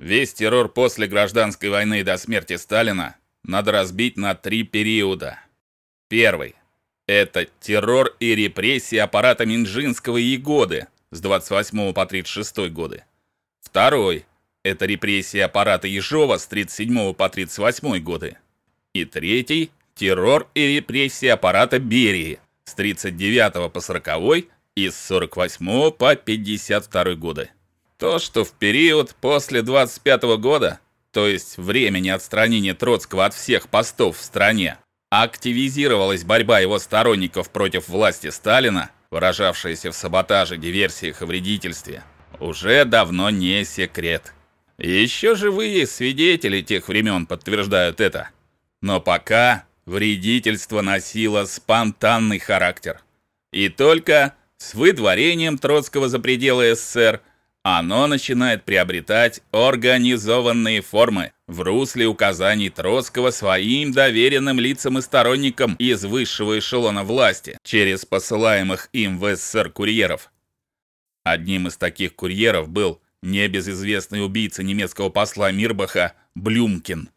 Весь террор после гражданской войны до смерти Сталина надо разбить на три периода. Первый это террор и репрессии аппарата Минжинского и Егоды с 28 по 36 годы. Второй это репрессии аппарата Ежова с 37 по 38 годы. И третий террор и репрессии аппарата Берии с 39 по 40 и с 48 по 52 годы. То, что в период после 25 года, то есть времени отстранения Троцкого от всех постов в стране, активизировалась борьба его сторонников против власти Сталина, выражавшаяся в саботаже, диверсиях и вредительстве, уже давно не секрет. Еще живые свидетели тех времен подтверждают это. Но пока вредительство носило спонтанный характер. И только с выдворением Троцкого за пределы СССР оно начинает приобретать организованные формы в русле указаний Троцкого своим доверенным лицам и сторонникам из высшего эшелона власти через посылаемых им в СССР курьеров. Одним из таких курьеров был небезызвестный убийца немецкого посла Мирбаха Блюмкин.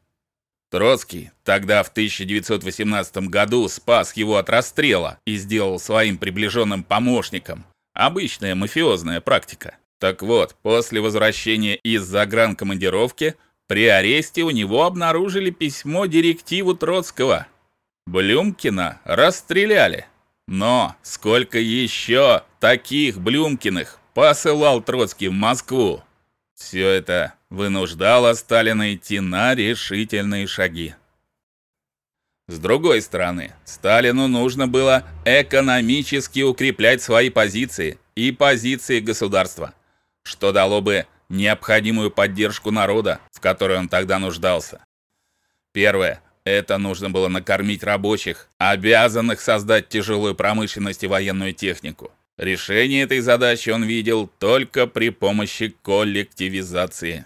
Троцкий тогда в 1918 году спас его от расстрела и сделал своим приближенным помощником. Обычная мафиозная практика. Так вот, после возвращения из загранкомандировки при аресте у него обнаружили письмо директиву Троцкого. Блюмкина расстреляли. Но сколько еще таких Блюмкиных посылал Троцкий в Москву? Все это вынуждало Сталина идти на решительные шаги. С другой стороны, Сталину нужно было экономически укреплять свои позиции и позиции государства что дало бы необходимую поддержку народа, в которой он тогда нуждался. Первое это нужно было накормить рабочих, обязанных создать тяжелую промышленность и военную технику. Решение этой задачи он видел только при помощи коллективизации.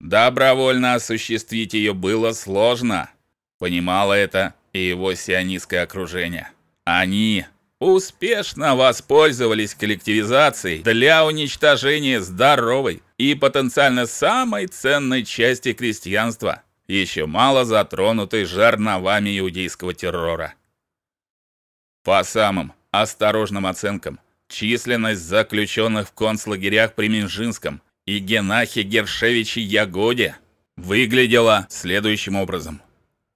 Добровольно осуществить ее было сложно. Понимало это и его сионистское окружение. Они успешно воспользовались коллективизацией для уничтожения здоровой и потенциально самой ценной части крестьянства, еще мало затронутой жерновами иудейского террора. По самым осторожным оценкам, численность заключенных в концлагерях при Минжинском и Генахе Гершевиче Ягоде выглядела следующим образом.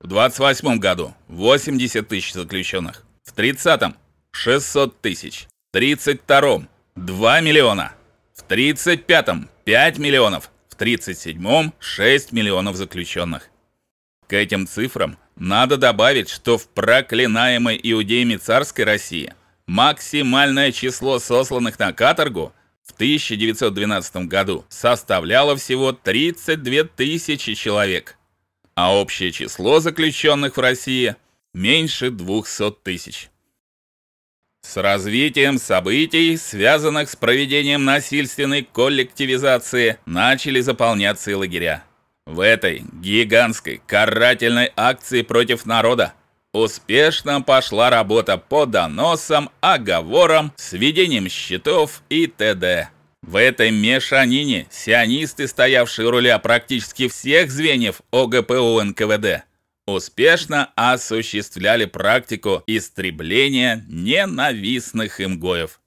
В 28 году 80 тысяч заключенных, в 30 600 тысяч. В 32-м 2 миллиона. В 35-м 5 миллионов. В 37-м 6 миллионов заключенных. К этим цифрам надо добавить, что в проклинаемой иудеями царской России максимальное число сосланных на каторгу в 1912 году составляло всего 32 тысячи человек, а общее число заключенных в России меньше 200 тысяч. С развитием событий, связанных с проведением насильственной коллективизации, начали заполняться и лагеря. В этой гигантской карательной акции против народа успешно пошла работа по доносам, оговорам, сведениям счетов и т.д. В этой мешанине сионисты, стоявшие у руля практически всех звеньев ОГПУ НКВД, успешно осуществляли практику истребления ненавистных им гоев.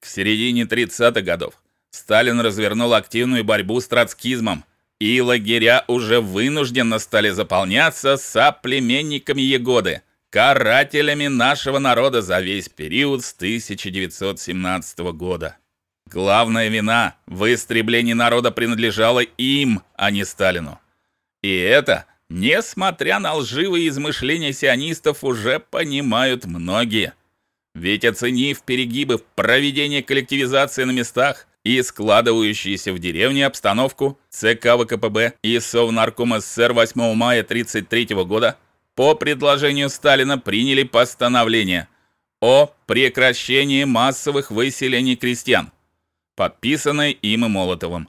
К середине 30-х годов Сталин развернул активную борьбу с троцкизмом, и лагеря уже вынужденно стали заполняться соплеменниками Егоды, карателями нашего народа за весь период с 1917 года. Главная вина в истреблении народа принадлежала им, а не Сталину. И это Несмотря на лживые измышления сионистов, уже понимают многие. Ведь оценив перегибы в проведении коллективизации на местах и складывающуюся в деревне обстановку, ЦК ВКПБ и Совнарком СССР 8 мая 1933 года по предложению Сталина приняли постановление о прекращении массовых выселений крестьян, подписанное им и Молотовым.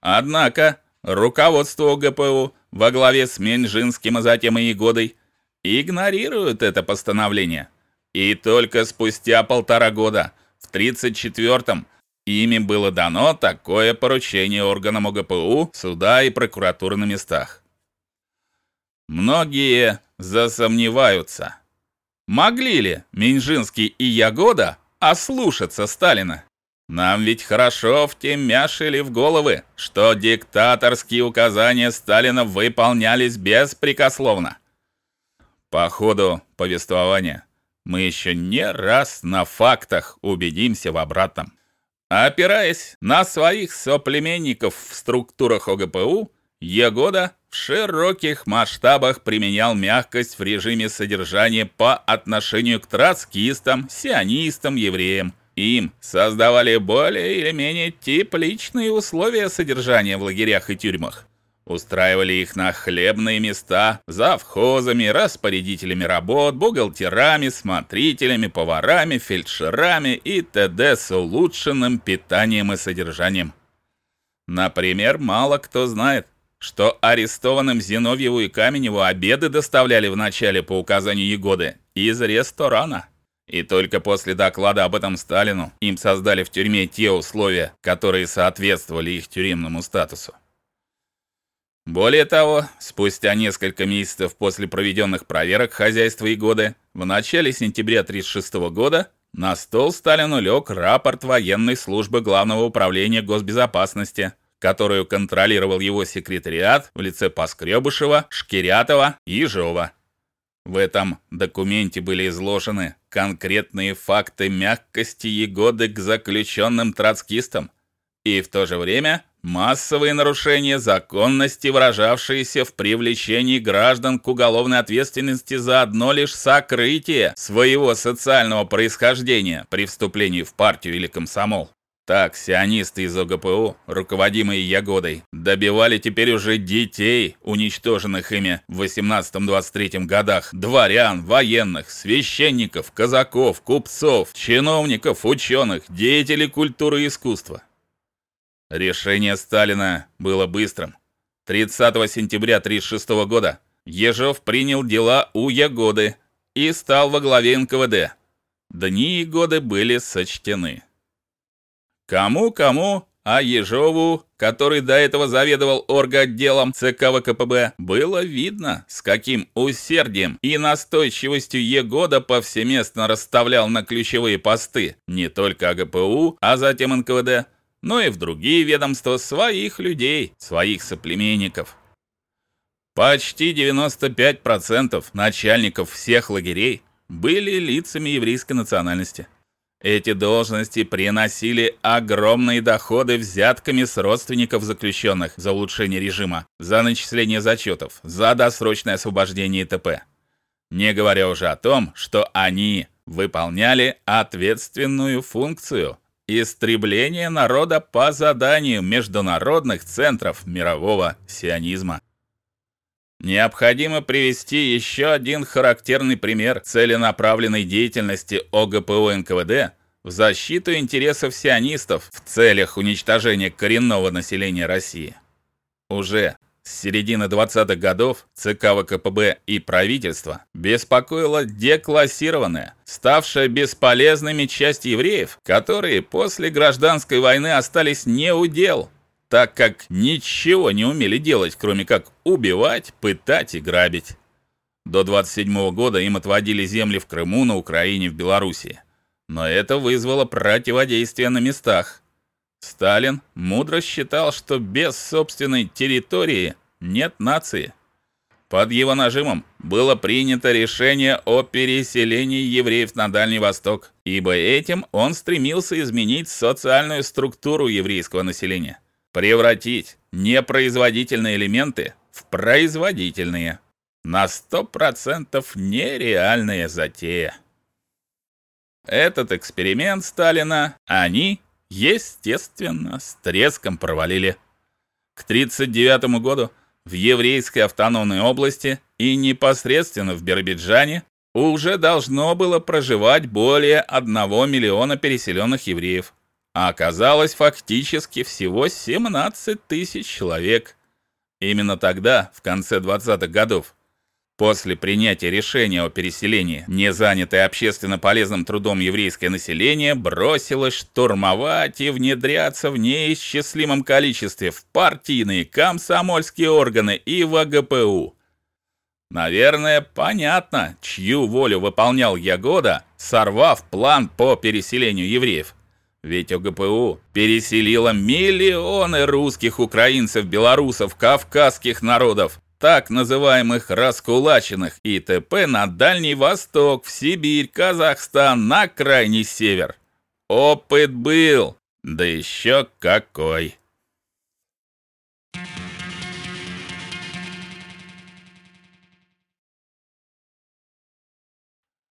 Однако руководство ГПУ во главе с Менжинским, а затем и Егодой игнорируют это постановление. И только спустя полтора года, в 34-м, Ими было дано такое поручение органам ОГПУ, суда и прокуратуры на местах. Многие засомневаются, могли ли Минжинский и Ягода ослушаться Сталина. Нам ведь хорошо втемяшили в головы, что диктаторские указания Сталина выполнялись беспрекословно. По ходу повествования мы еще не раз на фактах убедимся в обратном. Опираясь на своих соплеменников в структурах ОГПУ, Егода в широких масштабах применял мягкость в режиме содержания по отношению к троцкистам, сионистам, евреям. Им создавали более или менее тепличные условия содержания в лагерях и тюрьмах устраивали их на хлебные места, завхозами, распорядителями работ, бухгалтерами, смотрителями, поварами, фельдшерами и т.д. с улучшенным питанием и содержанием. Например, мало кто знает, что арестованным Зиновьеву и Каменеву обеды доставляли вначале по указанию Егоды из ресторана. И только после доклада об этом Сталину им создали в тюрьме те условия, которые соответствовали их тюремному статусу. Более того, спустя несколько месяцев после проведенных проверок хозяйства и годы, в начале сентября 36 года на стол Сталину лег рапорт военной службы Главного управления госбезопасности, которую контролировал его секретариат в лице Поскребышева, Шкирятова и Ежова. В этом документе были изложены конкретные факты мягкости Егоды к заключенным троцкистам и в то же время массовые нарушения законности, выражавшиеся в привлечении граждан к уголовной ответственности за одно лишь сокрытие своего социального происхождения при вступлении в партию или комсомол. Так сионисты из ОГПУ, руководимые Ягодой, добивали теперь уже детей, уничтоженных ими в 18-23 годах, дворян, военных, священников, казаков, купцов, чиновников, ученых, деятелей культуры и искусства. Решение Сталина было быстрым. 30 сентября 1936 года Ежов принял дела у Ягоды и стал во главе НКВД. Дни и годы были сочтены. Кому-кому, а Ежову, который до этого заведовал орготделом ЦК ВКПБ, было видно, с каким усердием и настойчивостью Егода повсеместно расставлял на ключевые посты не только АГПУ, а затем НКВД, но и в другие ведомства своих людей, своих соплеменников. Почти 95% начальников всех лагерей были лицами еврейской национальности. Эти должности приносили огромные доходы взятками с родственников заключенных за улучшение режима, за начисление зачетов, за досрочное освобождение т.п. Не говоря уже о том, что они выполняли ответственную функцию истребление народа по заданию международных центров мирового сионизма. Необходимо привести еще один характерный пример целенаправленной деятельности ОГПУ НКВД в защиту интересов сионистов в целях уничтожения коренного населения России. Уже с середины 20-х годов ЦК ВКПБ и правительство беспокоило деклассированная, ставшая бесполезными часть евреев, которые после гражданской войны остались не у дел, так как ничего не умели делать, кроме как убивать, пытать и грабить. До 27 -го года им отводили земли в Крыму, на Украине, в Белоруссии. Но это вызвало противодействие на местах. Сталин мудро считал, что без собственной территории нет нации. Под его нажимом было принято решение о переселении евреев на Дальний Восток, ибо этим он стремился изменить социальную структуру еврейского населения, превратить непроизводительные элементы в производительные. На 100% нереальная затея. Этот эксперимент Сталина они естественно, с треском провалили. К 39 году в еврейской автономной области и непосредственно в Биробиджане уже должно было проживать более 1 миллиона переселенных евреев, а оказалось фактически всего 17 тысяч человек. Именно тогда, в конце 20-х годов, После принятия решения о переселении незанятое общественно полезным трудом еврейское население бросилось штурмовать и внедряться в неисчислимом количестве в партийные, комсомольские органы и в АГПУ. Наверное, понятно, чью волю выполнял Ягода, сорвав план по переселению евреев. Ведь ОГПУ переселила миллионы русских, украинцев, белорусов, кавказских народов так называемых раскулаченных и т.п. на Дальний Восток, в Сибирь, Казахстан, на крайний север. Опыт был, да еще какой.